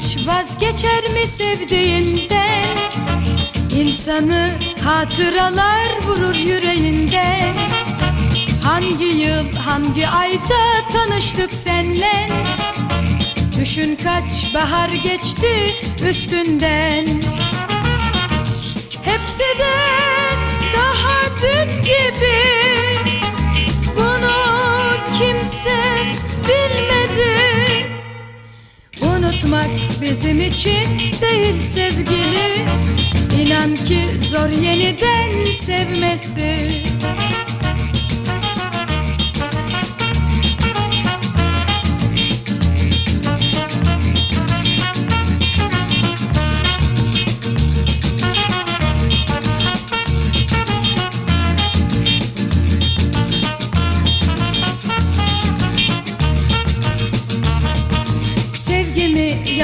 hiç vazgeçer mi sevdiğinden? İnsanı hatıralar vurur yüreğinden Hangi yıl hangi ayda tanıştık senle? Düşün kaç bahar geçti üstünden. Hepsi de daha dün gibi. Bunu kimse bilmedi Unutmak bizim için değil sevgili. İnan ki zor yeniden sevmesi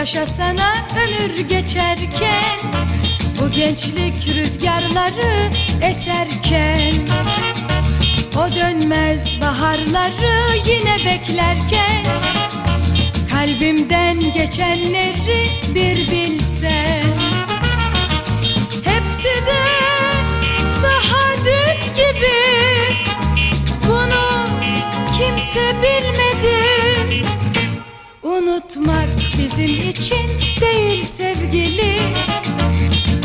yaşasana ömür geçerken Bu gençlik rüzgarları eserken. O dönmez baharları yine beklerken Kalbimden geçenleri bir bilsen. Hepsi de daha dün gibi Bunu kimse bilmedi Unutmak bizim için değil sevgili.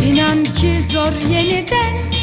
İnan ki zor yeniden